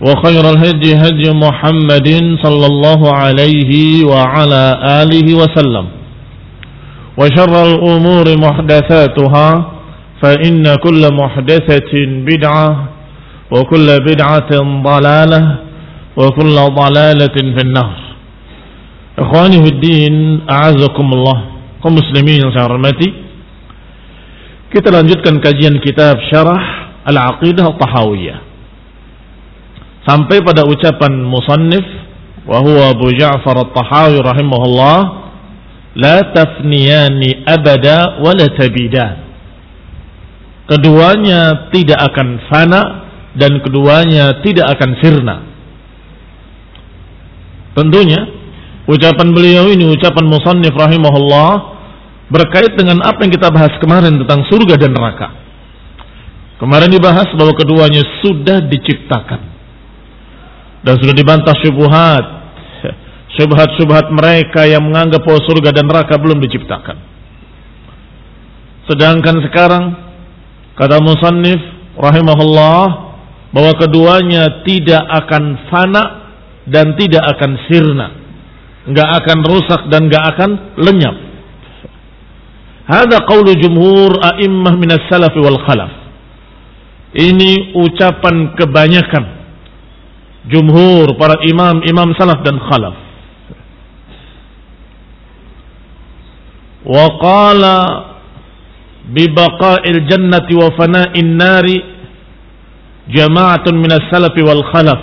وخير الهدي هدي محمد صلى الله عليه وعلى آله وسلم. وشر الأمور محدثاتها فإن كل محدثة بدعة وكل بدعة ضلالة وكل ضلالة في النار. إخواني في الدين أعزكم الله. Saya hormati. Kita lanjutkan kajian kitab syarah al-aqidah al-tahawiyah sampai pada ucapan musannif wa huwa Abu Ja'far At-Tahawi rahimahullah la tafniyani abada wa la tabidan keduanya tidak akan fana dan keduanya tidak akan sirna. Tentunya ucapan beliau ini ucapan musannif rahimahullah berkait dengan apa yang kita bahas kemarin tentang surga dan neraka. Kemarin dibahas bahwa keduanya sudah diciptakan dan sudah dibantah syubhat. Syubhat-syubhat mereka yang menganggap bahwa surga dan neraka belum diciptakan. Sedangkan sekarang kata musannif rahimahullah bahwa keduanya tidak akan fana dan tidak akan sirna. Nggak akan rusak dan nggak akan lenyap. Hada qawlu jumhur a'immah minas salafi wal khalaf. Ini ucapan kebanyakan jumhur para imam imam salaf dan khalaf. Wa qala bi baqa'il jannati wa fana'in nari jama'atun minas salafi wal khalaf.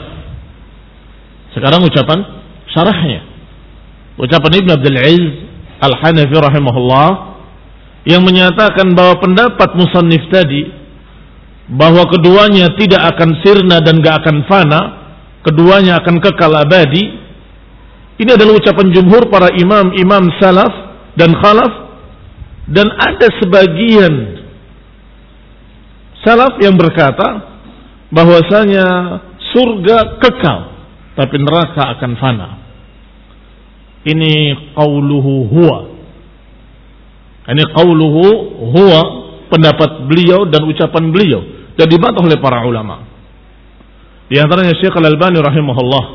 Sekarang ucapan syarahnya. Ucapan Ibn Abdul Aziz Al-Hanafi rahimahullah yang menyatakan bahwa pendapat musannif tadi bahwa keduanya tidak akan sirna dan gak akan fana keduanya akan kekal abadi. Ini adalah ucapan jumhur para imam-imam salaf dan khalaf. Dan ada sebagian salaf yang berkata bahwasanya surga kekal tapi neraka akan fana. Ini qauluhu huwa. Ini qauluhu huwa pendapat beliau dan ucapan beliau. Dan dibantah oleh para ulama di antaranya Syekh Al-Albani rahimahullah.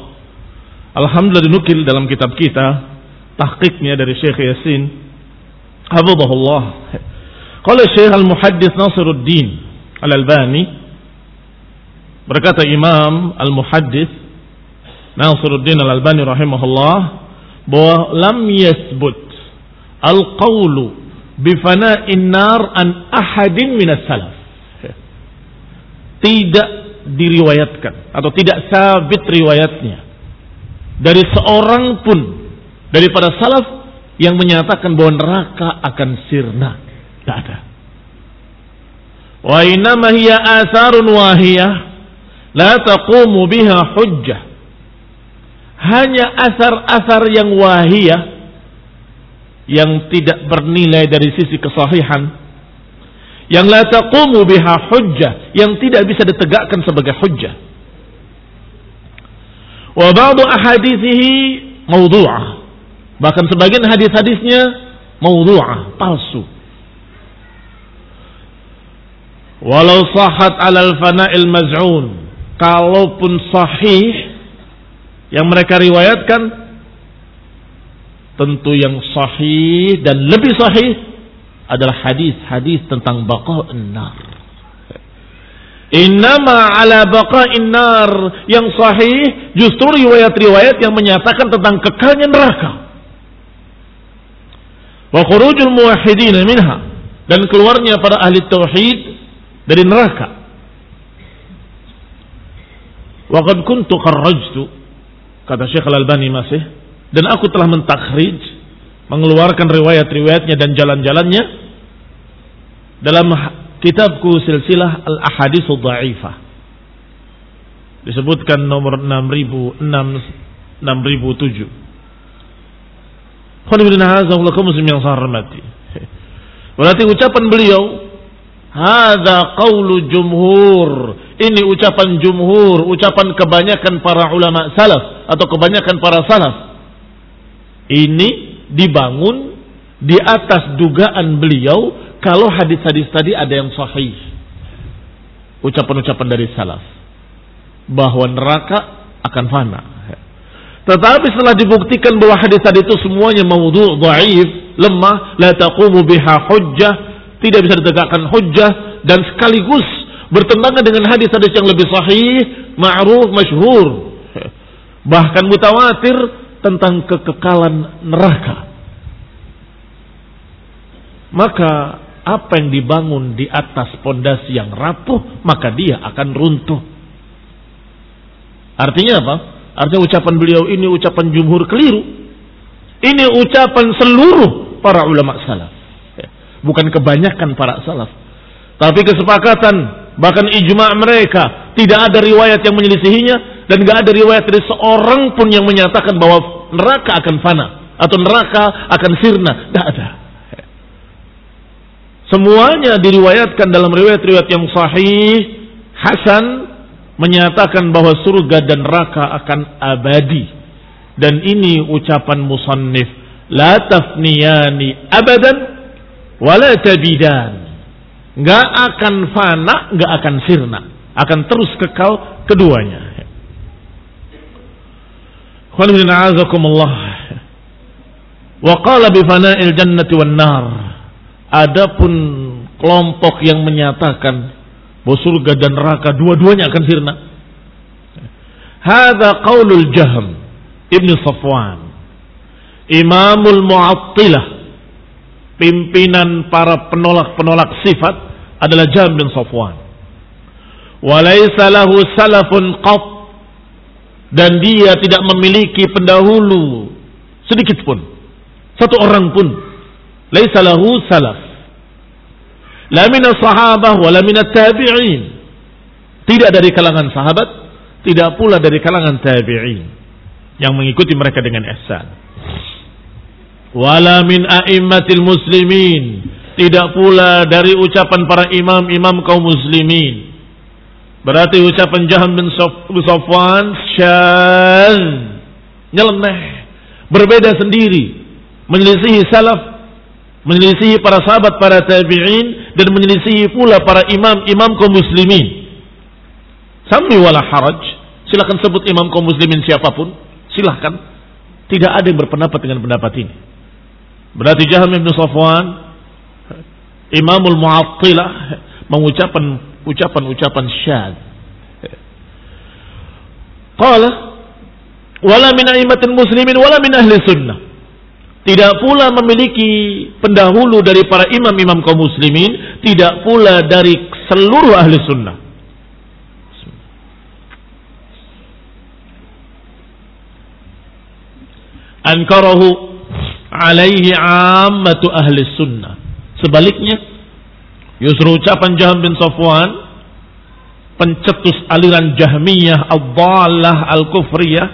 Alhamdulillah dinukil dalam kitab kita tahqiqnya dari Syekh Yasin. Hafizahullah. Qala Syekh Al-Muhaddis Nasiruddin Al-Albani berkata Imam Al-Muhaddis Nasiruddin Al-Albani rahimahullah bahwa lam yasbut al-qawlu bifana'in nar an ahadin minas salaf. Tidak diriwayatkan atau tidak sabit riwayatnya dari seorang pun daripada salaf yang menyatakan bahwa neraka akan sirna. Tidak ada. Wa innama hiya asarun wahiyah la taqumu biha hujjah. Hanya asar-asar yang wahiyah yang tidak bernilai dari sisi kesahihan yang la taqumu biha hujjah. Yang tidak bisa ditegakkan sebagai hujjah. Wa ba'du ahadithihi mawdu'ah. Bahkan sebagian hadis-hadisnya mawdu'ah palsu. Walau sahat alal fana'il maz'un. Kalaupun sahih yang mereka riwayatkan tentu yang sahih dan lebih sahih adalah hadis-hadis tentang baqa'un nar. Innama ala baqa'in nar yang sahih justru riwayat-riwayat yang menyatakan tentang kekalnya neraka. Wa khurujul muwahhidin minha dan keluarnya para ahli tauhid dari neraka. Wa qad kuntu kharrajtu kata Syekh Al-Albani masih dan aku telah mentakhrij mengeluarkan riwayat-riwayatnya dan jalan-jalannya dalam kitabku silsilah Al-Ahadits Dhaifah. Disebutkan nomor 6006 6007. Berarti ucapan beliau Hada qawlu jumhur. Ini ucapan jumhur, ucapan kebanyakan para ulama salaf atau kebanyakan para salaf. Ini dibangun di atas dugaan beliau kalau hadis-hadis tadi ada yang sahih. Ucapan-ucapan dari salaf bahwa neraka akan fana. Tetapi setelah dibuktikan bahwa hadis tadi itu semuanya maudhu' dhaif, lemah, la taqumu biha hujjah, tidak bisa ditegakkan hujjah dan sekaligus bertentangan dengan hadis-hadis yang lebih sahih, ma'ruf, masyhur. Bahkan mutawatir tentang kekekalan neraka. Maka apa yang dibangun di atas pondasi yang rapuh, maka dia akan runtuh. Artinya apa? Artinya ucapan beliau ini ucapan jumhur keliru. Ini ucapan seluruh para ulama salaf bukan kebanyakan para salaf. Tapi kesepakatan, bahkan ijma mereka, tidak ada riwayat yang menyelisihinya dan tidak ada riwayat dari seorang pun yang menyatakan bahwa neraka akan fana atau neraka akan sirna. Tidak ada. Semuanya diriwayatkan dalam riwayat-riwayat yang sahih, Hasan menyatakan bahwa surga dan neraka akan abadi. Dan ini ucapan musannif, la tafniyani abadan wala tabidan. Enggak akan fana, enggak akan sirna. Akan terus kekal keduanya. Wa qala bi fana'il jannati wan nar. Adapun kelompok yang menyatakan bahwa surga dan neraka dua-duanya akan sirna. Hadza qaulul Jahm Ibnu Safwan. Imamul Mu'attilah pimpinan para penolak-penolak sifat adalah Jam bin Safwan. Walaysa lahu salafun qat dan dia tidak memiliki pendahulu sedikit pun. Satu orang pun. Laisa lahu salaf. La min sahabah wa la min tabi'in. Tidak dari kalangan sahabat, tidak pula dari kalangan tabi'in yang mengikuti mereka dengan ihsan wala min a'immatil muslimin tidak pula dari ucapan para imam-imam kaum muslimin berarti ucapan Jaham bin Safwan syaz nyeleneh berbeda sendiri. Menyelisihi salaf menyelisihi para sahabat para tabi'in dan menyelisihi pula para imam-imam kaum muslimin. Sami wala haraj. Silahkan sebut imam kaum muslimin siapa pun. Silahkan tidak ada yang berpendapat dengan pendapat ini. Berarti Jaham bin Safwan Imamul Mu'attilah mengucapkan ucapan-ucapan syad. Qala wala min aimatin muslimin wala min ahli sunnah. Tidak pula memiliki pendahulu dari para imam-imam kaum muslimin, tidak pula dari seluruh ahli sunnah. Ankarahu alaihi ammatu ahli sunnah. Sebaliknya, justru ucapan Jaham bin Safwan, pencetus aliran Jahmiyah, Al-Dhalah, Al-Kufriyah,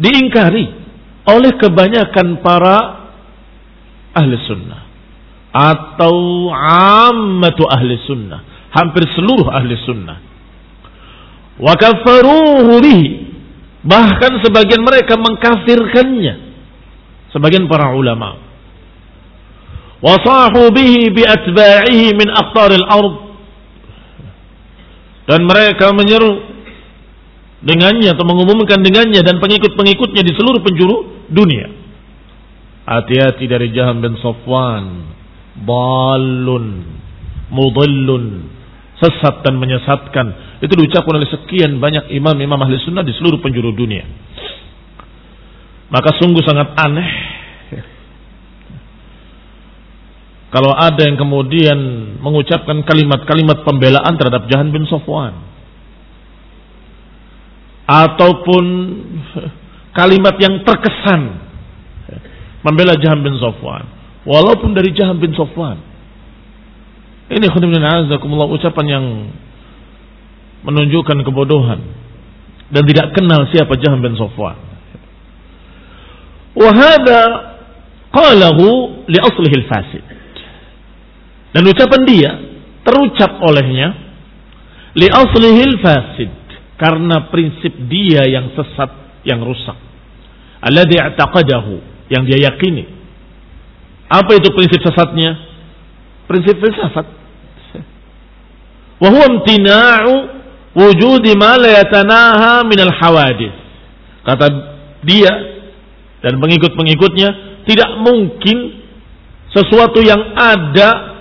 diingkari oleh kebanyakan para ahli sunnah. Atau ammatu ahli sunnah. Hampir seluruh ahli sunnah. Wa kafaruhu bihi Bahkan sebagian mereka mengkafirkannya. Sebagian para ulama. Bihi bi atba'ihi min aqtaril ard. Dan mereka menyeru dengannya atau mengumumkan dengannya dan pengikut-pengikutnya di seluruh penjuru dunia. Hati-hati dari Jaham bin Safwan. Balun. Mudallun sesat dan menyesatkan. Itu diucapkan oleh sekian banyak imam-imam ahli sunnah di seluruh penjuru dunia. Maka sungguh sangat aneh kalau ada yang kemudian mengucapkan kalimat-kalimat pembelaan terhadap Jahan bin Sofwan ataupun kalimat yang terkesan membela Jahan bin Sofwan walaupun dari Jahan bin Sofwan ini azakumullah ucapan yang menunjukkan kebodohan dan tidak kenal siapa Jaham bin Safwan. Wahada qalahu li aslihi fasid. Dan ucapan dia terucap olehnya li aslihi fasid karena prinsip dia yang sesat yang rusak. Alladhi i'taqadahu yang dia yakini. Apa itu prinsip sesatnya? Prinsip filsafat wa huwa imtina'u wujudi ma la yatanaha min al hawadith. Kata dia dan pengikut-pengikutnya tidak mungkin sesuatu yang ada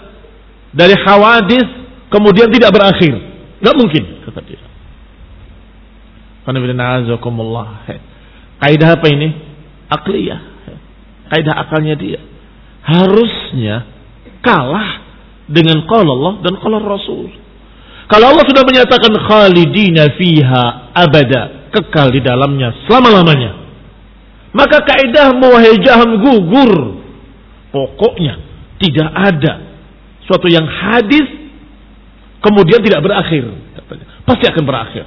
dari hawadis kemudian tidak berakhir. Tidak mungkin kata dia. Kaidah apa ini? Akliyah. Kaidah akalnya dia. Harusnya kalah dengan qala Allah dan qala Rasul. Kalau Allah sudah menyatakan khalidina fiha abada, kekal di dalamnya selama-lamanya. Maka kaidah wahai jaham gugur. Pokoknya tidak ada suatu yang hadis kemudian tidak berakhir. Pasti akan berakhir.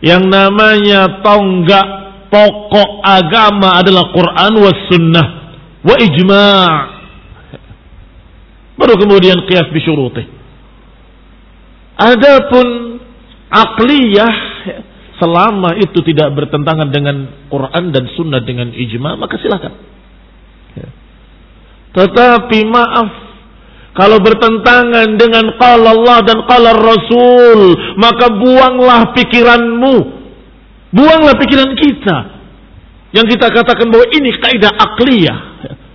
Yang namanya tonggak pokok agama adalah Quran was sunnah wa ijma' Baru kemudian qiyas bisyurutih. Adapun akliyah selama itu tidak bertentangan dengan Quran dan Sunnah dengan ijma maka silakan. Tetapi maaf kalau bertentangan dengan qala Allah dan qala Rasul maka buanglah pikiranmu. Buanglah pikiran kita. Yang kita katakan bahwa ini kaidah akliyah.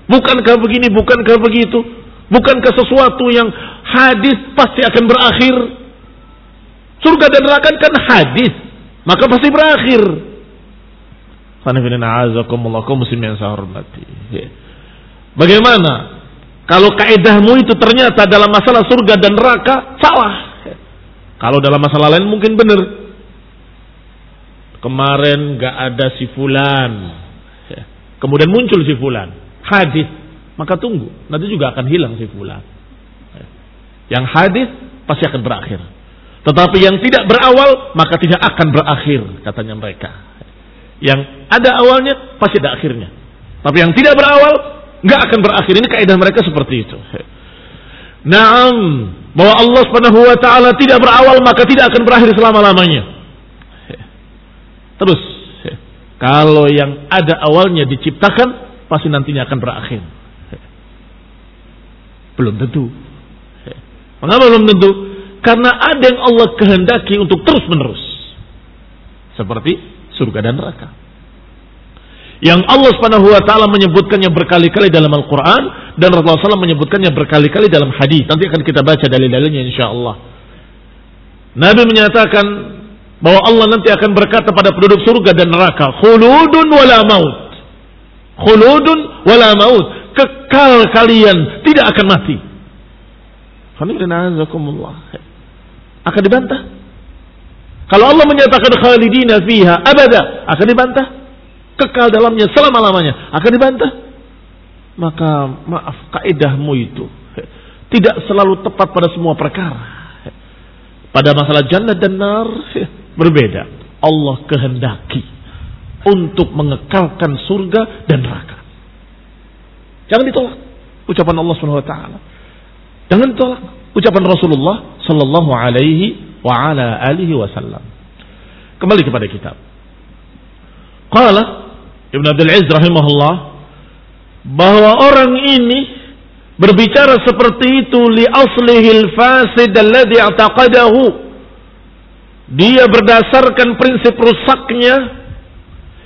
Bukankah begini, bukankah begitu? Bukankah sesuatu yang hadis pasti akan berakhir? Surga dan neraka kan hadis, maka pasti berakhir. Bagaimana kalau kaedahmu itu ternyata dalam masalah surga dan neraka salah? Kalau dalam masalah lain mungkin benar. Kemarin gak ada si fulan. Kemudian muncul si fulan. Hadis maka tunggu, nanti juga akan hilang si fulan. Yang hadis pasti akan berakhir. Tetapi yang tidak berawal maka tidak akan berakhir katanya mereka. Yang ada awalnya pasti ada akhirnya. Tapi yang tidak berawal nggak akan berakhir. Ini kaidah mereka seperti itu. Naam, bahwa Allah Subhanahu wa taala tidak berawal maka tidak akan berakhir selama-lamanya. Terus, kalau yang ada awalnya diciptakan pasti nantinya akan berakhir. Belum tentu. Mengapa belum tentu? Karena ada yang Allah kehendaki untuk terus menerus. Seperti surga dan neraka. Yang Allah subhanahu wa ta'ala menyebutkannya berkali-kali dalam Al-Quran. Dan Rasulullah SAW menyebutkannya berkali-kali dalam hadis. Nanti akan kita baca dalil-dalilnya insya Allah. Nabi menyatakan bahwa Allah nanti akan berkata pada penduduk surga dan neraka. Khuludun wala maut. Khuludun wala maut kekal kalian tidak akan mati. Akan dibantah. Kalau Allah menyatakan khalidina fiha abada, akan dibantah. Kekal dalamnya selama-lamanya, akan dibantah. Maka maaf, kaidahmu itu tidak selalu tepat pada semua perkara. Pada masalah jannah dan nar berbeda. Allah kehendaki untuk mengekalkan surga dan neraka. Jangan ditolak ucapan Allah Subhanahu wa taala. Jangan ditolak ucapan Rasulullah sallallahu alaihi wa ala alihi wasallam. Kembali kepada kitab. Qala Ibn Abdul Aziz rahimahullah bahwa orang ini berbicara seperti itu li aslihil fasid alladhi i'taqadahu. Dia berdasarkan prinsip rusaknya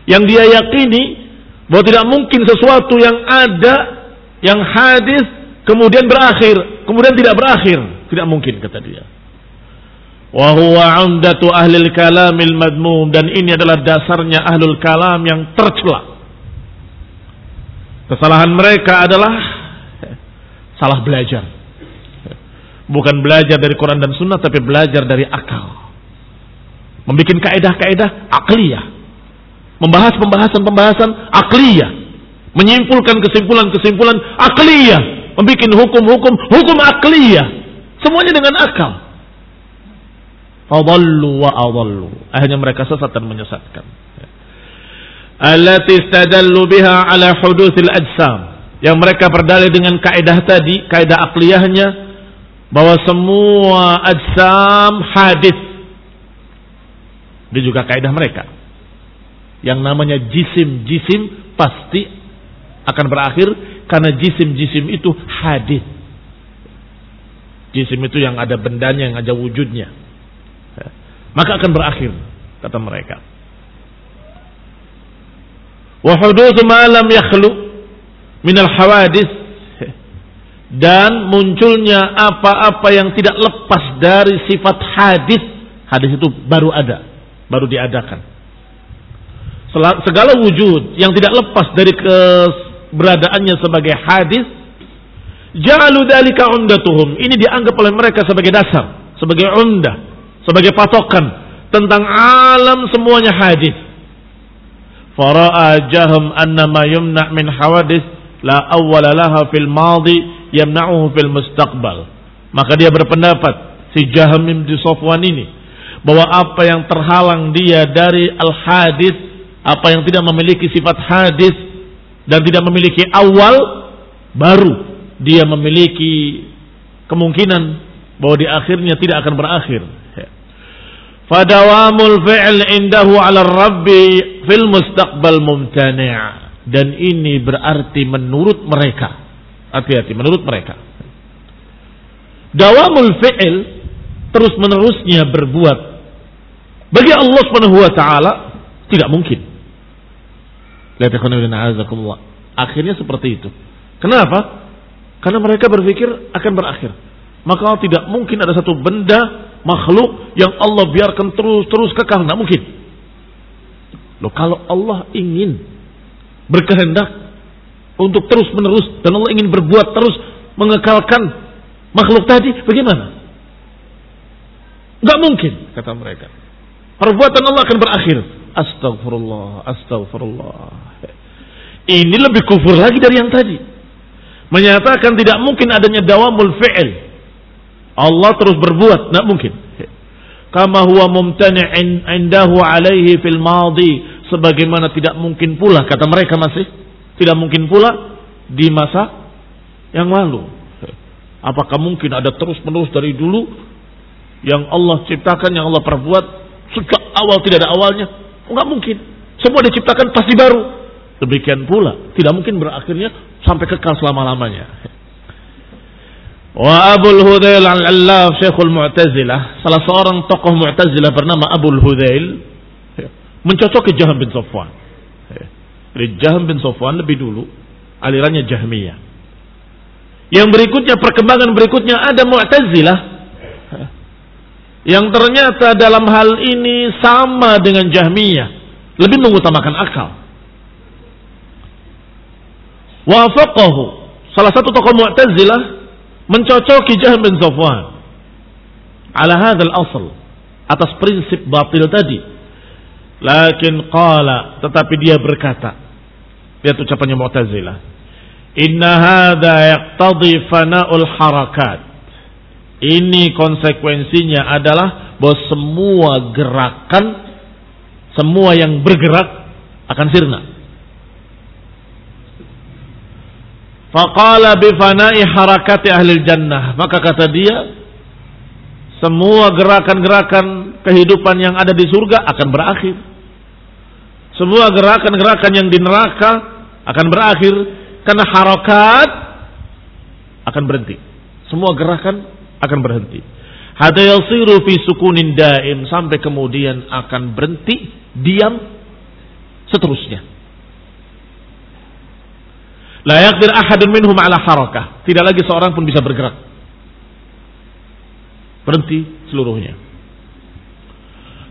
yang dia yakini bahwa tidak mungkin sesuatu yang ada yang hadis kemudian berakhir, kemudian tidak berakhir, tidak mungkin kata dia. Wa huwa amdatu kalamil madmum dan ini adalah dasarnya ahlul kalam yang tercela. Kesalahan mereka adalah salah belajar. Bukan belajar dari Quran dan Sunnah tapi belajar dari akal. Membikin kaedah-kaedah akliyah membahas pembahasan-pembahasan akliyah, menyimpulkan kesimpulan-kesimpulan akliyah, membuat hukum-hukum hukum akliyah, semuanya dengan akal. Fadallu wa adallu. Akhirnya mereka sesat dan menyesatkan. Allati istadallu biha ala hudutsil ajsam. Yang mereka berdalil dengan kaidah tadi, kaidah akliyahnya bahwa semua ajsam hadis. Ini juga kaidah mereka yang namanya jisim-jisim pasti akan berakhir karena jisim-jisim itu hadis. Jisim itu yang ada bendanya, yang ada wujudnya. Maka akan berakhir, kata mereka. Wa hudutsu ma lam yakhlu min al hawadis dan munculnya apa-apa yang tidak lepas dari sifat hadis. Hadis itu baru ada, baru diadakan segala wujud yang tidak lepas dari keberadaannya sebagai hadis ja'alu dalika undatuhum ini dianggap oleh mereka sebagai dasar sebagai undah sebagai patokan tentang alam semuanya hadis fara'a jaham anna ma yumna' min hawadis la awwala laha fil madi yamna'uhu fil mustaqbal maka dia berpendapat si Jaham bin Sofwan ini bahwa apa yang terhalang dia dari al hadis apa yang tidak memiliki sifat hadis dan tidak memiliki awal baru dia memiliki kemungkinan bahwa di akhirnya tidak akan berakhir. Fadawamul fi'l indahu 'ala rabbi fil mustaqbal mumtani' dan ini berarti menurut mereka. Hati-hati menurut mereka. Dawamul fi'l terus menerusnya berbuat bagi Allah Subhanahu wa taala tidak mungkin. Akhirnya seperti itu. Kenapa? Karena mereka berpikir akan berakhir. Maka tidak mungkin ada satu benda makhluk yang Allah biarkan terus-terus kekal. Tidak mungkin. Loh kalau Allah ingin berkehendak untuk terus menerus dan Allah ingin berbuat terus mengekalkan makhluk tadi, bagaimana? Gak mungkin, kata mereka. Perbuatan Allah akan berakhir. Astagfirullah, astagfirullah. Ini lebih kufur lagi dari yang tadi. Menyatakan tidak mungkin adanya dawamul fi'il. Allah terus berbuat, tidak mungkin. Kama huwa mumtani' indahu alaihi fil madi. Sebagaimana tidak mungkin pula, kata mereka masih. Tidak mungkin pula di masa yang lalu. Apakah mungkin ada terus menerus dari dulu yang Allah ciptakan, yang Allah perbuat sejak awal tidak ada awalnya? Enggak mungkin. Semua diciptakan pasti baru. Demikian pula, tidak mungkin berakhirnya sampai kekal selama-lamanya. Wa Abul Hudail al-Allaf Syekhul Mu'tazilah, salah seorang tokoh Mu'tazilah bernama Abul Hudail, mencocoki Jaham bin Safwan. Jadi Jaham bin Safwan lebih dulu alirannya Jahmiyah. Yang berikutnya perkembangan berikutnya ada Mu'tazilah yang ternyata dalam hal ini sama dengan Jahmiyah, lebih mengutamakan akal. Wafaqahu, salah satu tokoh Mu'tazilah mencocoki Jahm bin Safwan ala hadzal asl atas prinsip batil tadi. Lakin qala, tetapi dia berkata. Lihat ucapannya Mu'tazilah. Inna hadha yaqtadi fana'ul harakat. Ini konsekuensinya adalah bahwa semua gerakan, semua yang bergerak akan sirna. Faqala bifana'i harakati ahli jannah. Maka kata dia, semua gerakan-gerakan kehidupan yang ada di surga akan berakhir. Semua gerakan-gerakan yang di neraka akan berakhir karena harakat akan berhenti. Semua gerakan akan berhenti. Hatta yasiru fi sukunin daim sampai kemudian akan berhenti, diam seterusnya. La yaqdir ahadun minhum ala harakah. Tidak lagi seorang pun bisa bergerak. Berhenti seluruhnya.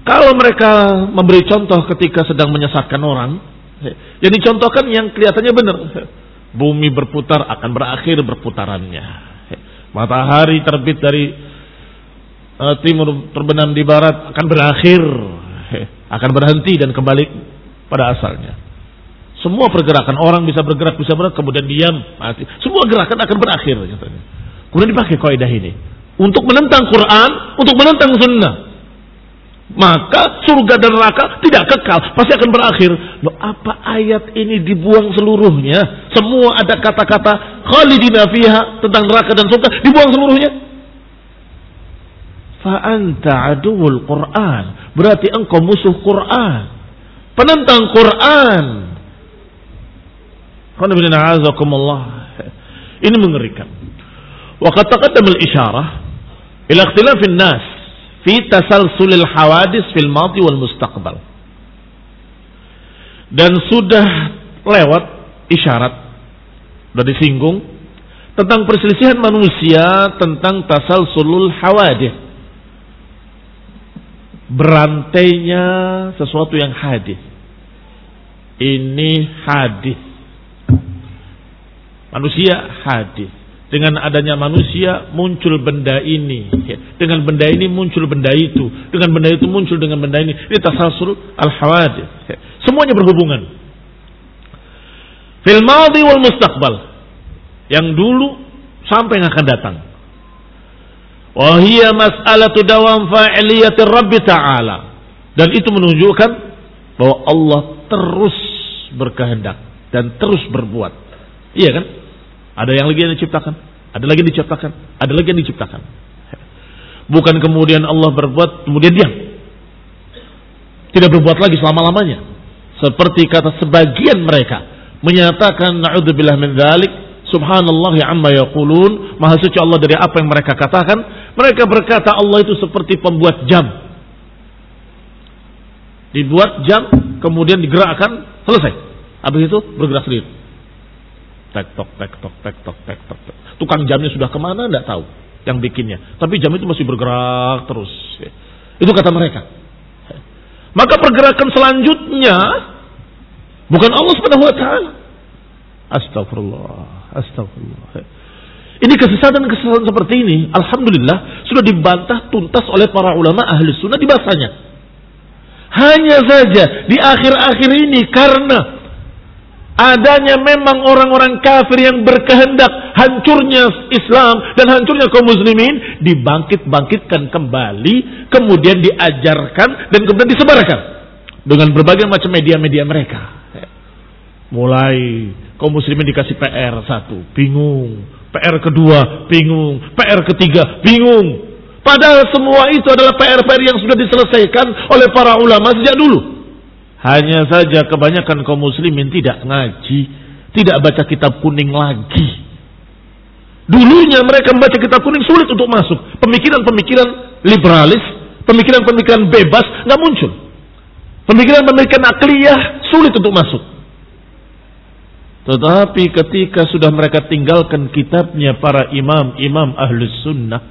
Kalau mereka memberi contoh ketika sedang menyesatkan orang, yang dicontohkan yang kelihatannya benar. Bumi berputar akan berakhir berputarannya. Matahari terbit dari uh, timur terbenam di barat akan berakhir, akan berhenti dan kembali pada asalnya. Semua pergerakan orang bisa bergerak, bisa bergerak, kemudian diam, mati. Semua gerakan akan berakhir. Kemudian dipakai kaidah ini untuk menentang Quran, untuk menentang Sunnah. Maka surga dan neraka tidak kekal, pasti akan berakhir. Loh, apa ayat ini dibuang seluruhnya? Semua ada kata-kata khalidina fiha tentang neraka dan surga dibuang seluruhnya. Fa'anta aduul Quran. Berarti engkau musuh Quran. Penentang Quran. Ini mengerikan. Wa qad taqaddama al-isyarah ila ikhtilafin nas fi tasalsulil hawadis fil madi wal mustaqbal. Dan sudah lewat isyarat sudah disinggung tentang perselisihan manusia tentang tasalsulul hawadis. Berantainya sesuatu yang hadis. Ini hadis Manusia hadis. Dengan adanya manusia muncul benda ini. Dengan benda ini muncul benda itu. Dengan benda itu muncul dengan benda ini. Ini tasasul al-hawadith. Semuanya berhubungan. Fil madhi wal mustaqbal. Yang dulu sampai yang akan datang. Wahia mas'alatu dawam fa'iliyatir Rabbi Ta'ala. Dan itu menunjukkan bahwa Allah terus berkehendak dan terus berbuat. Iya kan? Ada yang lagi yang diciptakan, ada lagi yang diciptakan, ada lagi yang diciptakan. Bukan kemudian Allah berbuat kemudian diam. Tidak berbuat lagi selama-lamanya. Seperti kata sebagian mereka menyatakan naudzubillah min dzalik. Subhanallah amma yaqulun. Maha suci Allah dari apa yang mereka katakan. Mereka berkata Allah itu seperti pembuat jam. Dibuat jam kemudian digerakkan selesai. Habis itu bergerak sendiri tek tok tek tok tek tok tek tok tukang jamnya sudah ke mana? Tidak tahu yang bikinnya. Tapi jam itu masih bergerak terus. Itu kata mereka. Maka pergerakan selanjutnya bukan Allah subhanahu wa astagfirullah astagfirullah ini kesesatan-kesesatan seperti ini alhamdulillah sudah dibantah tuntas oleh para ulama ahli sunnah di bahasanya. Hanya saja di akhir-akhir ini karena adanya memang orang-orang kafir yang berkehendak hancurnya Islam dan hancurnya kaum muslimin dibangkit-bangkitkan kembali kemudian diajarkan dan kemudian disebarkan dengan berbagai macam media-media mereka. Mulai kaum muslimin dikasih PR satu bingung. PR kedua bingung. PR ketiga bingung. Padahal semua itu adalah PR-PR yang sudah diselesaikan oleh para ulama sejak dulu hanya saja kebanyakan kaum muslimin tidak ngaji, tidak baca kitab kuning lagi. Dulunya mereka membaca kitab kuning sulit untuk masuk. Pemikiran-pemikiran liberalis, pemikiran-pemikiran bebas nggak muncul. Pemikiran-pemikiran akliyah sulit untuk masuk. Tetapi ketika sudah mereka tinggalkan kitabnya para imam-imam ahlus sunnah,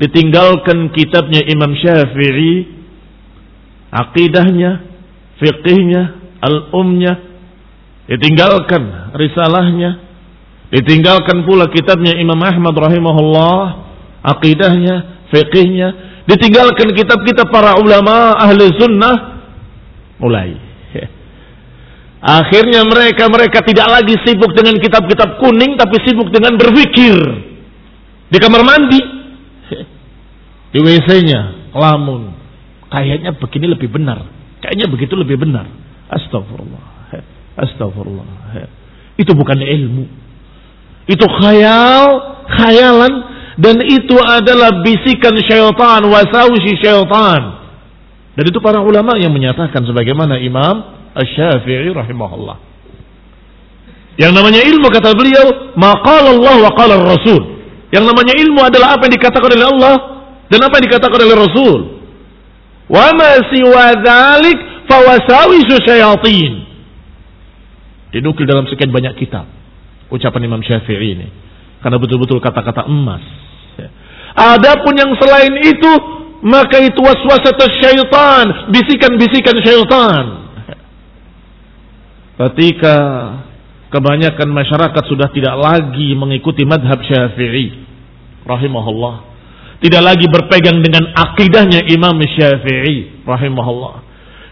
ditinggalkan kitabnya Imam Syafi'i, akidahnya, fiqihnya, al-umnya, ditinggalkan risalahnya, ditinggalkan pula kitabnya Imam Ahmad rahimahullah, akidahnya, fiqihnya, ditinggalkan kitab-kitab para ulama ahli sunnah, mulai. Akhirnya mereka mereka tidak lagi sibuk dengan kitab-kitab kuning, tapi sibuk dengan berpikir di kamar mandi, di WC-nya, lamun. Kayaknya begini lebih benar, kayaknya begitu lebih benar. Astagfirullah, astagfirullah. Itu bukan ilmu, itu khayal, khayalan dan itu adalah bisikan syaitan, wasawisi syaitan. Dan itu para ulama yang menyatakan sebagaimana Imam Asy-Syafi'i rahimahullah. Yang namanya ilmu kata beliau, maqala Allah wa qala Rasul. Yang namanya ilmu adalah apa yang dikatakan oleh Allah dan apa yang dikatakan oleh Rasul. Wa ma siwa dzalik fawasawisu syayatin. Dinukil dalam sekian banyak kitab. Ucapan Imam Syafi'i ini. Karena betul-betul kata-kata emas Adapun yang selain itu maka itu waswasat syaitan, bisikan-bisikan syaitan. Ketika kebanyakan masyarakat sudah tidak lagi mengikuti madhab syafi'i rahimahullah. Tidak lagi berpegang dengan akidahnya Imam Syafi'i rahimahullah.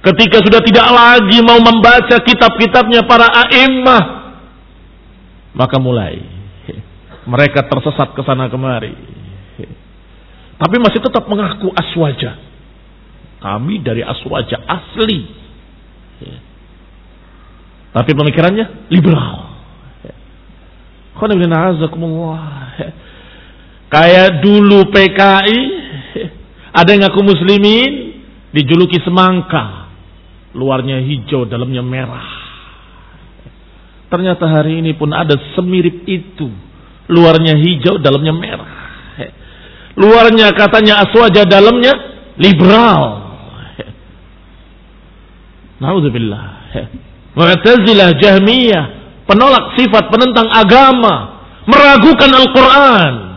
Ketika sudah tidak lagi mau membaca kitab-kitabnya para a'immah. Maka mulai mereka tersesat ke sana kemari tapi masih tetap mengaku aswaja. Kami dari aswaja asli. Tapi pemikirannya liberal. Ya. Ya. Kayak dulu PKI, ada yang ngaku muslimin, dijuluki semangka. Luarnya hijau, dalamnya merah. Ternyata hari ini pun ada semirip itu. Luarnya hijau, dalamnya merah. Luarnya katanya aswaja, dalamnya liberal. Nauzubillah. Mu'tazilah, Jahmiyah, penolak sifat, penentang agama, meragukan Al-Quran.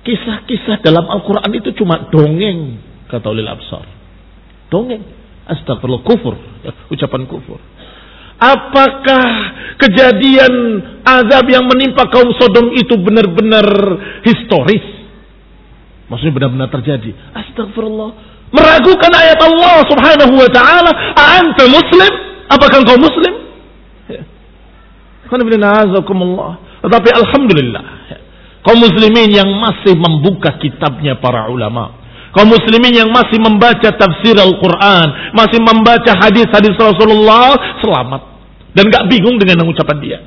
Kisah-kisah dalam Al-Quran itu cuma dongeng, kata ulil absar. Dongeng. Astagfirullah, kufur. Ucapan kufur. Apakah kejadian azab yang menimpa kaum Sodom itu benar-benar historis? Maksudnya benar-benar terjadi. Astagfirullah. Meragukan ayat Allah subhanahu wa ta'ala. Anta muslim? Apakah engkau muslim? Ya. Tetapi Alhamdulillah. Kaum muslimin yang masih membuka kitabnya para ulama kaum muslimin yang masih membaca tafsir Al-Quran, masih membaca hadis-hadis Rasulullah, selamat. Dan gak bingung dengan ucapan dia.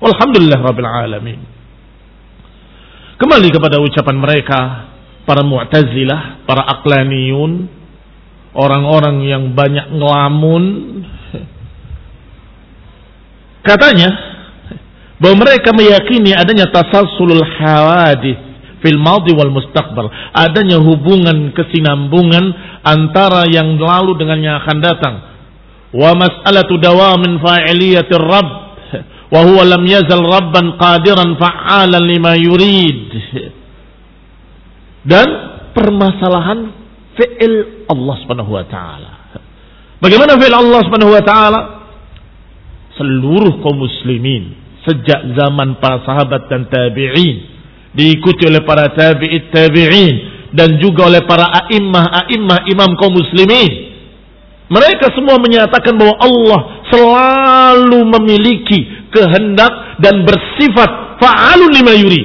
Alhamdulillah Rabbil Alamin. Kembali kepada ucapan mereka, para mu'tazilah, para aklaniyun, orang-orang yang banyak ngelamun. Katanya, bahwa mereka meyakini adanya tasalsulul hawadith fil madhi wal mustaqbal. Adanya hubungan kesinambungan antara yang lalu dengan yang akan datang. Wa mas'alatu dawamin fa'iliyatir rabb wa huwa lam yazal rabban qadiran fa'alan lima yurid. Dan permasalahan fi'il Allah Subhanahu wa taala. Bagaimana fi'il Allah Subhanahu wa taala? Seluruh kaum muslimin sejak zaman para sahabat dan tabi'in diikuti oleh para tabi'it tabi'in dan juga oleh para a'immah a'immah imam kaum muslimin. Mereka semua menyatakan bahwa Allah selalu memiliki kehendak dan bersifat fa'alun lima yuri.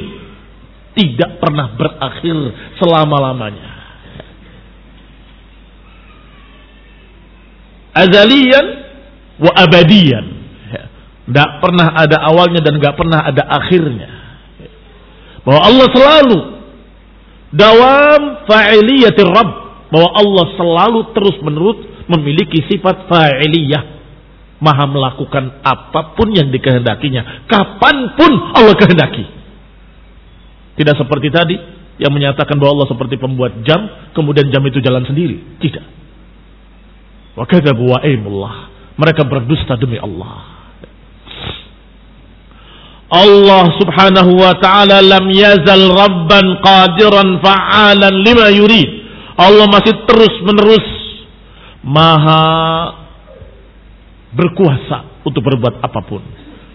Tidak pernah berakhir selama-lamanya. Azalian wa abadian. Tidak pernah ada awalnya dan gak pernah ada akhirnya. Bahwa Allah selalu dawam fa'iliyatir Rabb. Bahwa Allah selalu terus menerus memiliki sifat fa'iliyah. Maha melakukan apa pun yang dikehendakinya. Kapan pun Allah kehendaki. Tidak seperti tadi yang menyatakan bahwa Allah seperti pembuat jam, kemudian jam itu jalan sendiri. Tidak. Wa kadzabu wa Mereka berdusta demi Allah. Allah subhanahu wa ta'ala lam yazal rabban qadiran fa'alan lima yurid. Allah masih terus menerus maha berkuasa untuk berbuat apa pun.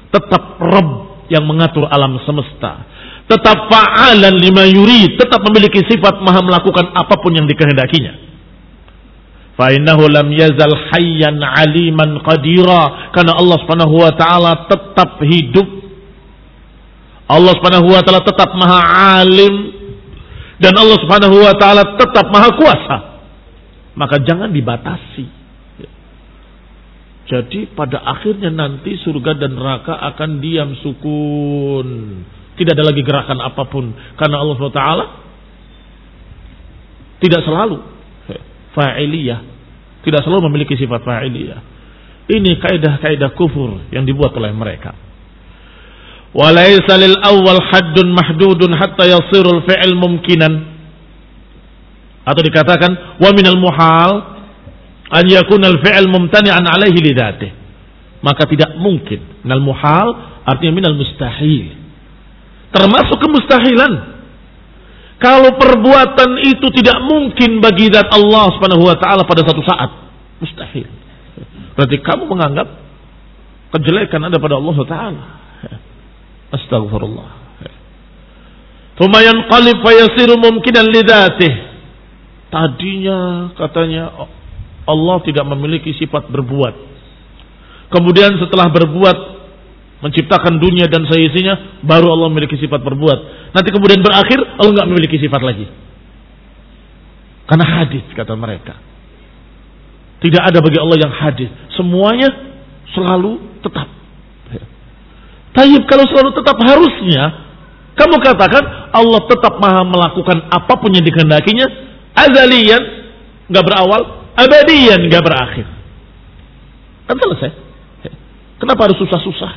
Tetap Rabb yang mengatur alam semesta. tetap fa'alan lima yuri, tetap memiliki sifat maha melakukan apa pun yang dikehendakinya. Fa'innahu lam yazal hayyan aliman qadira. Karena Allah subhanahu wa ta'ala tetap hidup. Allah subhanahu wa ta'ala tetap maha alim. Dan Allah subhanahu wa ta'ala tetap maha kuasa. Maka jangan dibatasi. Jadi pada akhirnya nanti surga dan neraka akan diam sukun. Tidak ada lagi gerakan apa pun. Karena Allah SWT tidak selalu fa'iliyah. Tidak selalu memiliki sifat fa'iliyah. Ini kaidah-kaidah kufur yang dibuat oleh mereka. Walaysa lil awal haddun mahdudun hatta yasirul fi'il mumkinan. Atau dikatakan wa minal muhal an yakun al-fi'l mumtani'an alaihi lidatih. Maka tidak mungkin. Minal muhal artinya minal mustahil. Termasuk kemustahilan. Kalau perbuatan itu tidak mungkin bagi zat Allah Subhanahu wa taala pada satu saat, mustahil. Berarti kamu menganggap kejelekan ada pada Allah taala. Astagfirullah. Thumma yanqalib fayasiru mumkinan lidatih. Tadinya katanya Allah tidak memiliki sifat berbuat. Kemudian setelah berbuat menciptakan dunia dan seisinya, baru Allah memiliki sifat berbuat. Nanti kemudian berakhir Allah nggak memiliki sifat lagi. Karena hadis kata mereka. Tidak ada bagi Allah yang hadis. Semuanya selalu tetap. Tayyib kalau selalu tetap harusnya kamu katakan Allah tetap maha melakukan apa pun yang dikehendakinya azalian nggak berawal abadian gak berakhir. Kan selesai. Kenapa harus susah-susah?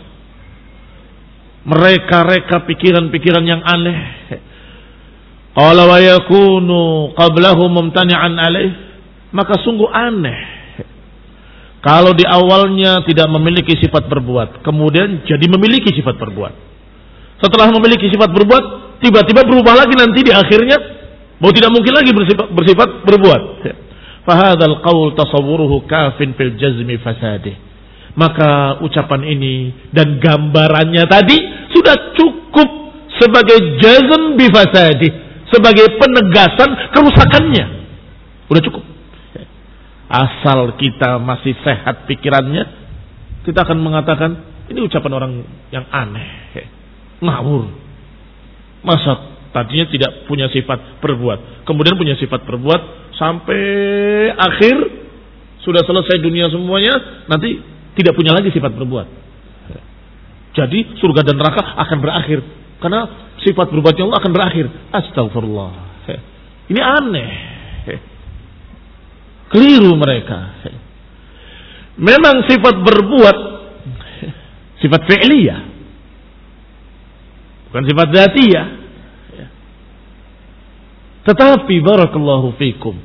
Mereka-reka pikiran-pikiran yang aneh. Qala wa yakunu qablahu mumtani'an alaih. Maka sungguh aneh. Kalau di awalnya tidak memiliki sifat berbuat. Kemudian jadi memiliki sifat berbuat. Setelah memiliki sifat berbuat. Tiba-tiba berubah lagi nanti di akhirnya. Mau tidak mungkin lagi bersifat, bersifat berbuat. Fahadal qaul tasawuruhu kafin fil jazmi fasadih. Maka ucapan ini dan gambarannya tadi sudah cukup sebagai jazm bifasadi, sebagai penegasan kerusakannya. Sudah cukup. Asal kita masih sehat pikirannya, kita akan mengatakan ini ucapan orang yang aneh, ngawur. Masa tadinya tidak punya sifat berbuat, kemudian punya sifat berbuat, sampai akhir sudah selesai dunia semuanya nanti tidak punya lagi sifat berbuat. Jadi surga dan neraka akan berakhir karena sifat berbuatnya Allah akan berakhir. Astagfirullah. Ini aneh. Keliru mereka. Memang sifat berbuat sifat fi'liyah. Bukan sifat zatiyah. Tetapi barakallahu fikum.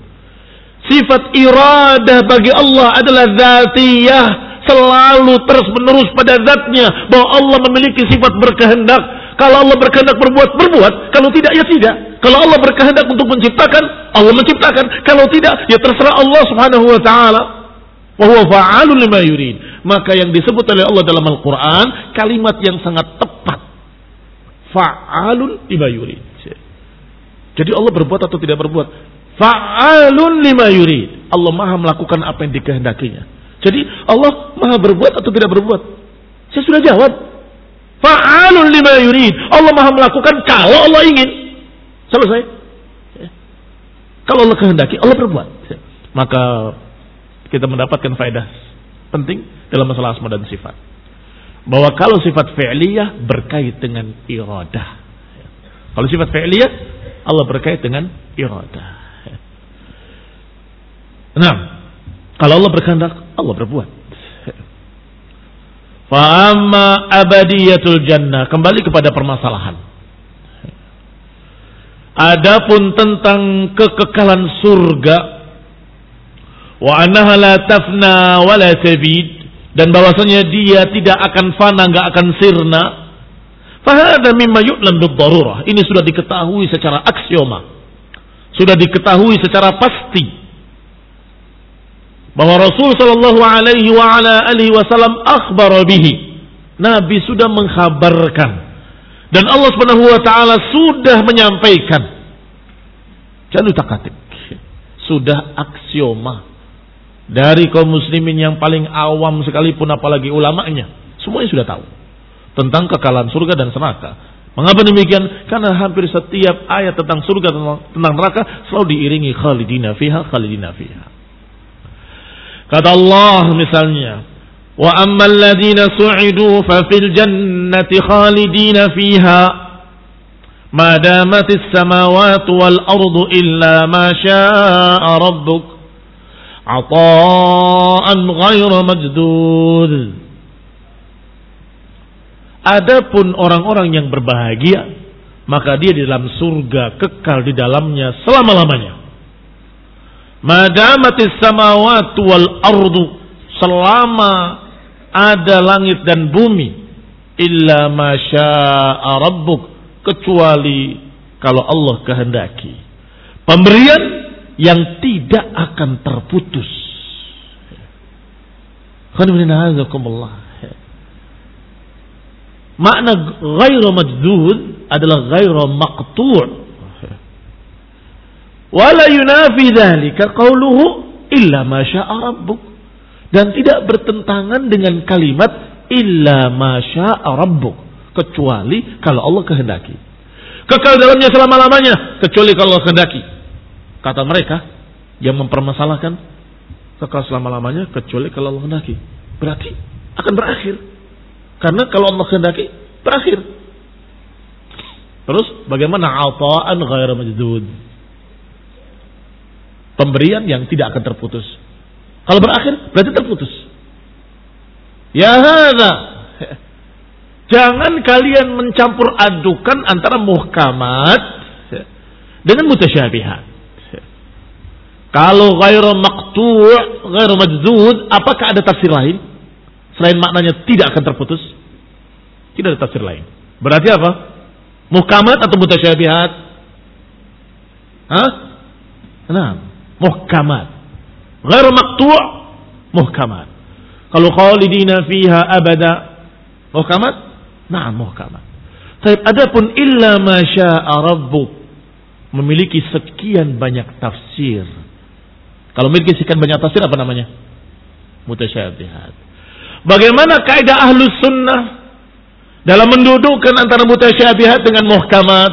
Sifat iradah bagi Allah adalah zatiyah. Selalu terus menerus pada zatnya. Bahwa Allah memiliki sifat berkehendak. Kalau Allah berkehendak berbuat, berbuat. Kalau tidak, ya tidak. Kalau Allah berkehendak untuk menciptakan, Allah menciptakan. Kalau tidak, ya terserah Allah subhanahu wa ta'ala. Wahuwa fa'alun lima yurid. Maka yang disebut oleh Allah dalam Al-Quran, kalimat yang sangat tepat. Fa'alun lima yurid. Jadi Allah berbuat atau tidak berbuat? Fa'alun lima yurid. Allah maha melakukan apa yang dikehendakinya. Jadi Allah maha berbuat atau tidak berbuat? Saya sudah jawab. Fa'alun lima yurid. Allah maha melakukan kalau Allah ingin. Selesai. Kalau Allah kehendaki, Allah berbuat. Maka kita mendapatkan faedah penting dalam masalah asma dan sifat. Bahwa kalau sifat fi'liyah berkait dengan iradah. Kalau sifat fi'liyah Allah berkait dengan iradah. Nah, kalau Allah berkehendak, Allah berbuat. Fa'amma abadiyatul jannah. Kembali kepada permasalahan. Adapun tentang kekekalan surga. Wa annaha la tafna wa la tabid. Dan bahwasanya dia tidak akan fana, nggak akan sirna Fahada mimma yu'lam darurah. Ini sudah diketahui secara aksioma. Sudah diketahui secara pasti bahwa Rasul sallallahu alaihi wa ala alihi wasallam akhbar bihi. Nabi sudah mengkhabarkan Dan Allah Subhanahu wa taala sudah menyampaikan. Jangan utak Sudah aksioma dari kaum muslimin yang paling awam sekalipun apalagi ulamanya, semuanya sudah tahu tentang kekalahan surga dan neraka. Mengapa demikian? Karena hampir setiap ayat tentang surga tentang neraka selalu diiringi khalidina fiha khalidina fiha. Kata Allah misalnya, Wa ammal ladina su'idu fa fil jannati khalidina fiha ma damat as-samawati wal ardu illa ma syaa rabbuk ata'an ghayra majdud Adapun orang-orang yang berbahagia maka dia di dalam surga kekal di dalamnya selama-lamanya. Madamatis samawati wal ardu selama ada langit dan bumi illa masya'a rabbuk kecuali kalau Allah kehendaki. Pemberian yang tidak akan terputus. Makna ghairu majdud adalah ghairu maqtu' wala yunafi dhalika qawluhu illa ma rabbuk dan tidak bertentangan dengan kalimat illa masya rabbuk kecuali kalau Allah kehendaki. Kekal dalamnya selama-lamanya kecuali kalau Allah kehendaki. Kata mereka yang mempermasalahkan kekal selama-lamanya kecuali kalau Allah kehendaki. Berarti akan berakhir. Karena kalau Allah kehendaki berakhir. Terus bagaimana ata'an ghairu majdud? Pemberian yang tidak akan terputus. Kalau berakhir berarti terputus. Ya hada. Jangan kalian mencampur adukan antara muhkamat dengan mutasyabihat. Kalau ghairu maqtu' ghairu majdud, apakah ada tafsir lain? Selain maknanya tidak akan terputus? Tidak ada tafsir lain. Berarti apa? Muhkamat atau mutasyabihat? Hah? Nah, muhkamat. Ghairu maqtu' muhkamat. Kalau khalidina fiha abada muhkamat? Nah, muhkamat. Tapi adapun illa ma syaa rabbuk memiliki sekian banyak tafsir. Kalau memiliki sekian banyak tafsir apa namanya? Mutasyabihat. Bagaimana kaidah ahlus sunnah dalam mendudukkan antara mutasyabihat dengan muhkamat?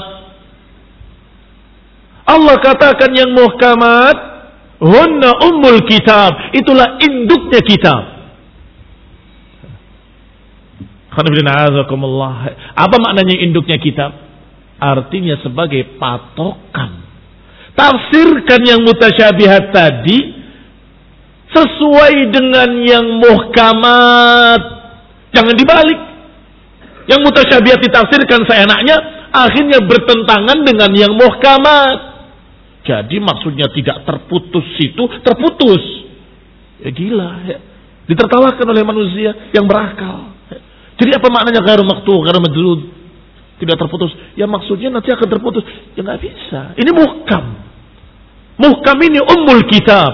Allah katakan yang muhkamat Hunna ummul kitab. Itulah induknya kitab. Apa maknanya induknya kitab? Artinya sebagai patokan. Tafsirkan yang mutasyabihat tadi sesuai dengan yang muhkamat. Jangan dibalik. Yang mutasyabihat ditafsirkan seenaknya, akhirnya bertentangan dengan yang muhkamat. Jadi maksudnya tidak terputus itu terputus. Ya gila ya. Ditertawakan oleh manusia yang berakal. Jadi apa maknanya garu maktu, garu madrud? Tidak terputus. Ya maksudnya nanti akan terputus. Ya nggak bisa. Ini muhkam. Muhkam ini ummul kitab.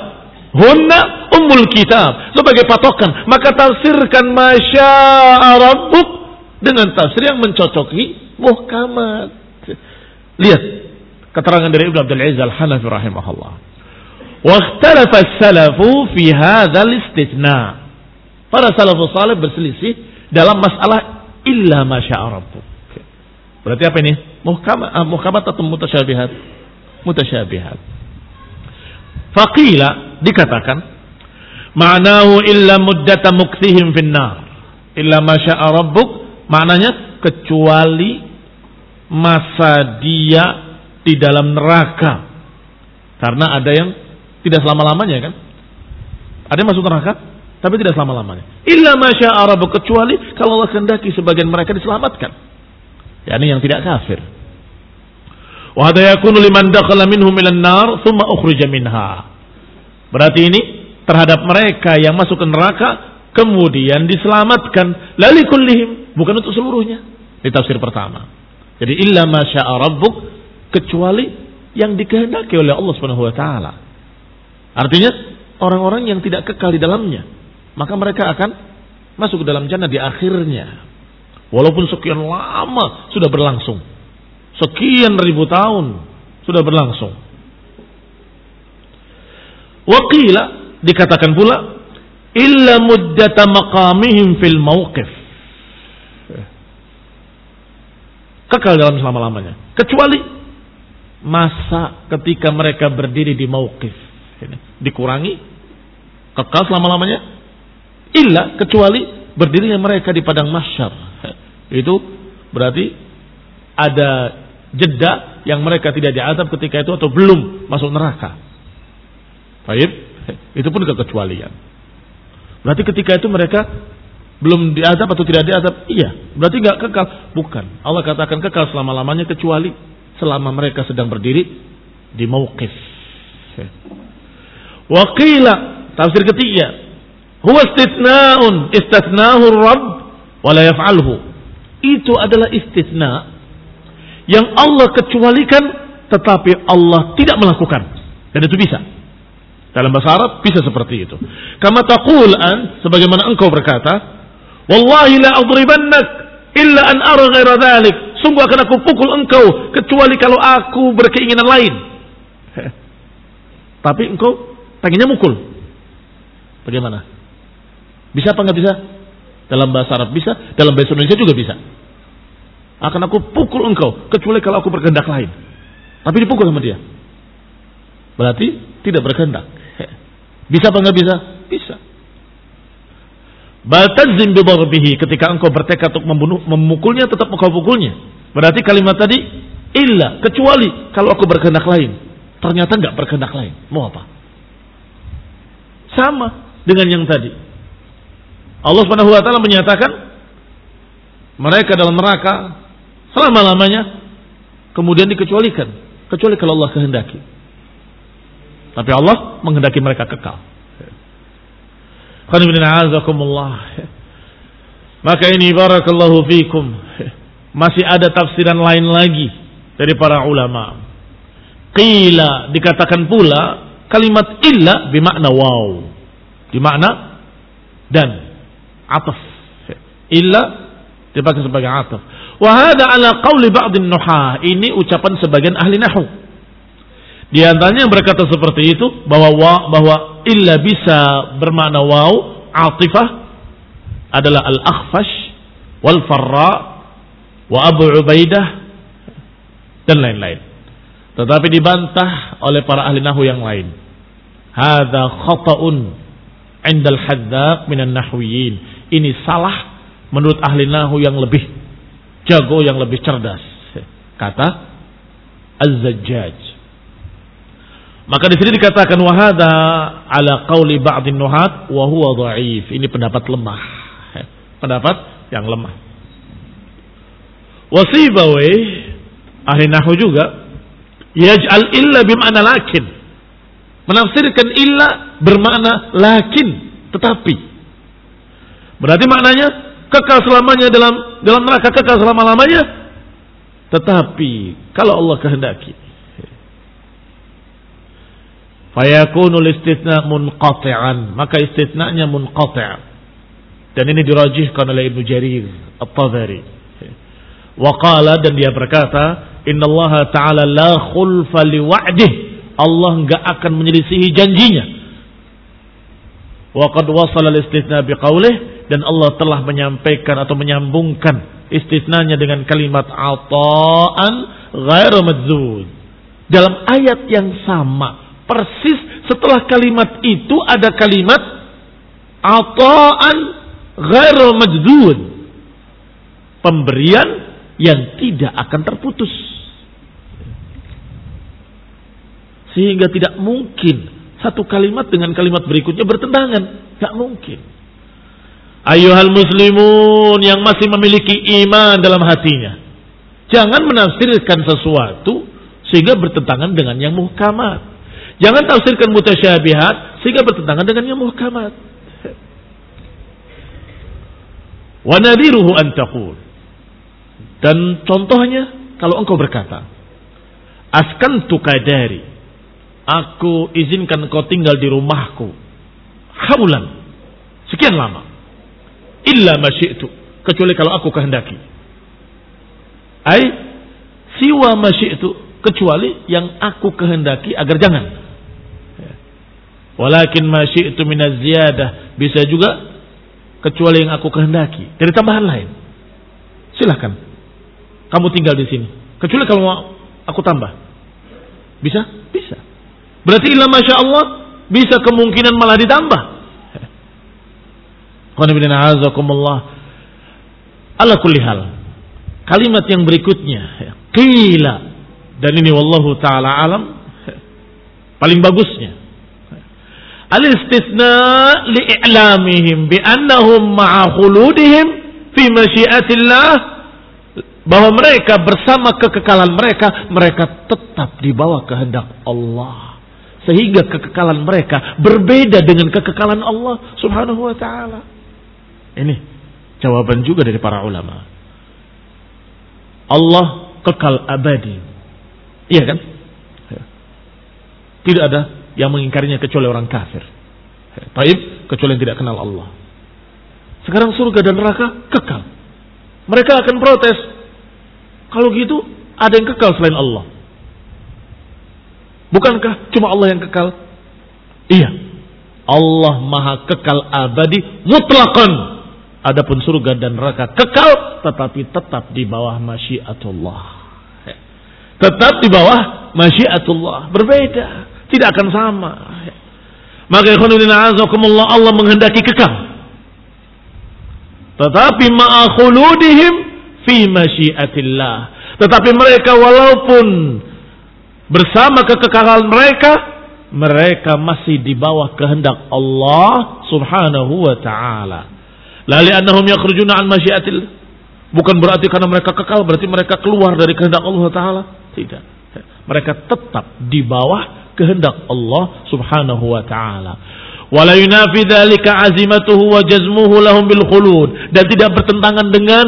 Hunna ummul kitab. Sebagai patokan. Maka tafsirkan masya rabbuk dengan tafsir yang mencocoki muhkamat. Lihat Keterangan dari Ibnu Abdul Aziz Al-Hanafi rahimahullah. Wa ikhtalafa salafu fi hadzal istitsna. Para salafus salih berselisih dalam masalah illa masya'a rabbuk. Berarti apa ini? Muhkamat, ah, muhkamat atau mutasyabihat? Mutasyabihat. Faqila dikatakan ma'nahu illa muddata mukthihim finnar. Illa masya'a rabbuk maknanya kecuali masa dia di dalam neraka. Karena ada yang tidak selama-lamanya kan? Ada yang masuk neraka, tapi tidak selama-lamanya. Illa masya Arab kecuali kalau Allah kehendaki sebagian mereka diselamatkan. yakni yang tidak kafir. Wa liman dakhala minhum minan nar thumma ukhrija minha. Berarti ini terhadap mereka yang masuk ke neraka kemudian diselamatkan lali bukan untuk seluruhnya di tafsir pertama. Jadi illa masya rabbuk kecuali yang dikehendaki oleh Allah Subhanahu wa taala. Artinya orang-orang yang tidak kekal di dalamnya, maka mereka akan masuk ke dalam jannah di akhirnya. Walaupun sekian lama sudah berlangsung. Sekian ribu tahun sudah berlangsung. Wakila dikatakan pula illa muddata maqamihim fil mauqif. Kekal dalam selama-lamanya. Kecuali masa ketika mereka berdiri di mauqif. Dikurangi. Kekal selama-lamanya. Illa kecuali berdirinya mereka di padang masyar. Itu berarti ada jeda yang mereka tidak diadab ketika itu atau belum masuk neraka. Baik, itu pun kekecualian. Berarti ketika itu mereka belum diadab atau tidak diadab? Iya. Berarti nggak kekal? Bukan. Allah katakan kekal selama-lamanya kecuali selama mereka sedang berdiri di mauqif. Waqila tafsir ketiga, huwa istitnahu Rabb wa la yaf'alhu. Itu adalah istisna yang Allah kecualikan tetapi Allah tidak melakukan. Dan itu bisa. Dalam bahasa Arab bisa seperti itu. Kama taqul an sebagaimana engkau berkata wallahi la adribannak illa an ara ghaira dhalik sungguh akan aku pukul engkau kecuali kalau aku berkeinginan lain tapi engkau pengennya mukul bagaimana bisa apa nggak bisa dalam bahasa Arab bisa, dalam bahasa Indonesia juga bisa. Akan aku pukul engkau, kecuali kalau aku berkehendak lain. Tapi dipukul sama dia. Berarti tidak berkehendak. Bisa apa enggak bisa? Bisa. Baltazim bidarbihi ketika engkau bertekad untuk membunuh, memukulnya tetap engkau pukulnya. Berarti kalimat tadi illa kecuali kalau aku berkehendak lain. Ternyata enggak berkehendak lain. Mau apa? Sama dengan yang tadi. Allah Subhanahu wa taala menyatakan mereka dalam neraka selama-lamanya kemudian dikecualikan kecuali kalau Allah kehendaki. Tapi Allah menghendaki mereka kekal. Maka ini barakallahu fikum. Masih ada tafsiran lain lagi dari para ulama. Qila dikatakan pula kalimat illa bermakna wow. Dimakna dan ataf. Illa dipakai sebagai ataf. Wahada ala qawli ba'din nuha. Ini ucapan sebagian ahli nahu. Di antaranya yang berkata seperti itu bahwa wa, bahwa illa bisa bermakna waw atifah adalah al-akhfash wal farra wa Abu Ubaidah dan lain-lain. Tetapi dibantah oleh para ahli nahu yang lain. Hada khata'un indal haddaq minan nahwiyin ini salah menurut ahli nahu yang lebih jago, yang lebih cerdas. Kata Az-Zajjaj. Maka di sini dikatakan wahada ala qauli ba'din nuhat wa huwa dhaif. Ini pendapat lemah. Pendapat yang lemah. Wasibawi ahli nahu juga yaj'al illa bima'na lakin. Menafsirkan illa bermakna lakin, tetapi Berarti maknanya kekal selamanya dalam dalam neraka kekal selama-lamanya. Tetapi kalau Allah kehendaki Fayakunul istithna munqati'an. Maka istithna'nya munqati' Dan ini dirajihkan oleh Ibnu Jarir At-Tabari. Waqala dan dia berkata, Inna Allah Ta'ala la khulfa liwa'dih. Allah enggak akan menyelisihi janjinya. Wa qad wasala al-istithna biqaulih dan Allah telah menyampaikan atau menyambungkan istisnanya dengan kalimat ata'an ghairu madzud. Dalam ayat yang sama, persis setelah kalimat itu ada kalimat ata'an ghairu madzud. Pemberian yang tidak akan terputus. Sehingga tidak mungkin satu kalimat dengan kalimat berikutnya bertentangan. Tidak mungkin. Ayuhal muslimun yang masih memiliki iman dalam hatinya. Jangan menafsirkan sesuatu sehingga bertentangan dengan yang muhkamat. Jangan tafsirkan mutasyabihat sehingga bertentangan dengan yang muhkamat. Wa nadiruhu an taqul. Dan contohnya kalau engkau berkata, "Askan tukadari." Aku izinkan engkau tinggal di rumahku. Hamulan. Sekian lama illa masyi'tu kecuali kalau aku kehendaki. Ai siwa itu kecuali yang aku kehendaki agar jangan. Walakin itu minaz ziyadah bisa juga kecuali yang aku kehendaki dari tambahan lain. Silahkan. Kamu tinggal di sini. Kecuali kalau mau aku tambah. Bisa? Bisa. Berarti ilah Masya Allah bisa kemungkinan malah ditambah. Ala kulli hal. Kalimat yang berikutnya. Qila. Dan ini wallahu ta'ala alam. Paling bagusnya. Al-istisna li'i'lamihim bi'annahum ma'a khuludihim fi masyiatillah bahwa mereka bersama kekekalan mereka mereka tetap di bawah kehendak Allah sehingga kekekalan mereka berbeda dengan kekekalan Allah Subhanahu wa taala. Ini jawaban juga dari para ulama. Allah kekal abadi. Iya kan? Tidak ada yang mengingkarinya kecuali orang kafir. Taib kecuali yang tidak kenal Allah. Sekarang surga dan neraka kekal. Mereka akan protes. Kalau gitu ada yang kekal selain Allah. Bukankah cuma Allah yang kekal? Iya. Allah maha kekal abadi mutlakon. Adapun surga dan neraka kekal tetapi tetap di bawah masyiatullah. Tetap di bawah masyiatullah. Berbeda. Tidak akan sama. Maka ikhwanudina azakumullah Allah menghendaki kekal. Tetapi ma'akhuludihim fi masyiatillah. Tetapi mereka walaupun bersama kekekalan mereka, mereka masih di bawah kehendak Allah subhanahu wa ta'ala. Lali annahum yakhrujuna an masyiatillah. Bukan berarti karena mereka kekal, berarti mereka keluar dari kehendak Allah Ta'ala. Tidak. Mereka tetap di bawah kehendak Allah Subhanahu wa taala. Wala yunafi dzalika azimatuhu wa jazmuhu lahum bil khulud dan tidak bertentangan dengan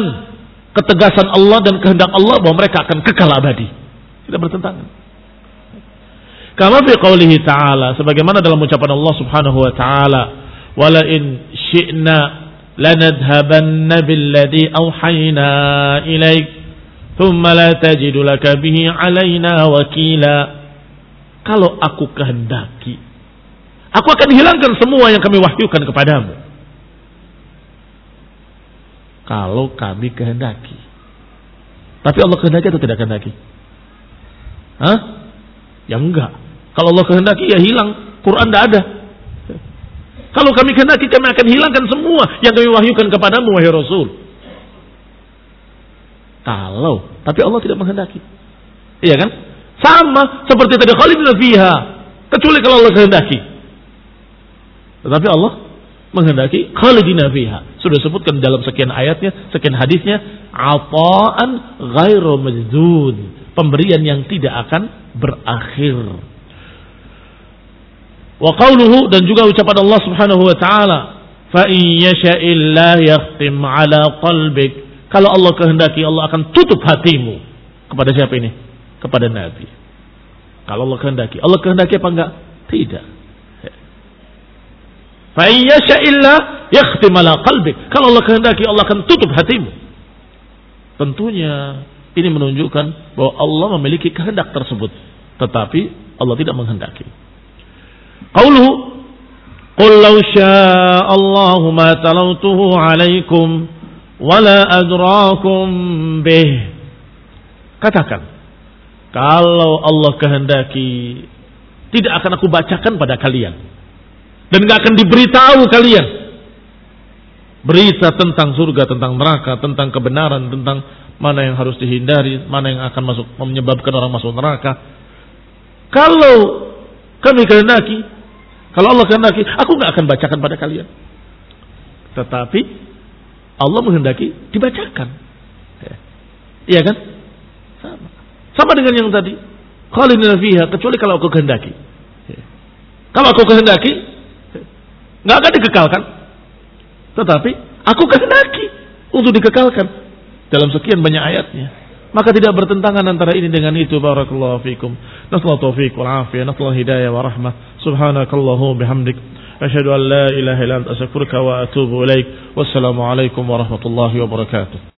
ketegasan Allah dan kehendak Allah bahwa mereka akan kekal abadi. Tidak bertentangan. Kama fi qaulihi ta'ala sebagaimana dalam ucapan Allah Subhanahu wa taala wala in syi'na lanadhabanna billadhi awhayna ilaik thumma la tajidu laka bihi alaina wakila kalau aku kehendaki, aku akan hilangkan semua yang kami wahyukan kepadamu. Kalau kami kehendaki. Tapi Allah kehendaki atau tidak kehendaki? Hah? Ya enggak. Kalau Allah kehendaki ya hilang. Quran tidak ada. Kalau kami kehendaki kami akan hilangkan semua yang kami wahyukan kepadamu wahai Rasul. Kalau, tapi Allah tidak menghendaki. Iya kan? Sama seperti tadi Khalid fiha. Kecuali kalau Allah kehendaki. Tetapi Allah menghendaki khalidina fiha. Sudah sebutkan dalam sekian ayatnya, sekian hadisnya, ata'an ghairu majdud. Pemberian yang tidak akan berakhir. Wa qawluhu dan juga ucapan Allah Subhanahu wa taala, fa in yasha'illah yakhtim ala qalbik. Kalau Allah kehendaki Allah akan tutup hatimu. Kepada siapa ini? Kepada Nabi. Kalau Allah kehendaki. Allah kehendaki apa enggak? Tidak. Fa'iyyasha'illah yakhtim ala qalbik. Kalau Allah kehendaki Allah akan tutup hatimu. Tentunya ini menunjukkan bahwa Allah memiliki kehendak tersebut. Tetapi Allah tidak menghendaki. Qauluhu Qul law sya'allahu ma talautuhu alaikum wala adrakum bih. Katakan, kalau Allah kehendaki, tidak akan aku bacakan pada kalian. Dan gak akan diberitahu kalian. Berita tentang surga, tentang neraka, tentang kebenaran, tentang mana yang harus dihindari, mana yang akan masuk menyebabkan orang masuk neraka. Kalau kami kehendaki, kalau Allah kehendaki, aku nggak akan bacakan pada kalian. Tetapi Allah menghendaki dibacakan. Iya kan? Sama. Dengan yang tadi. Khalidina fiha kecuali kalau aku kehendaki. Kalau aku kehendaki nggak akan dikekalkan. Tetapi aku kehendaki untuk dikekalkan dalam sekian banyak ayatnya. Maka tidak bertentangan antara ini dengan itu. Barakallahu fikum. Nasallahu taufiq wal afiyah. Nasallahu hidayah wa rahmah. Subhanakallahu bihamdik. Asyhadu an la ilaha illa anta astaghfiruka wa atubu ilaik. Wassalamu alaikum warahmatullahi wabarakatuh.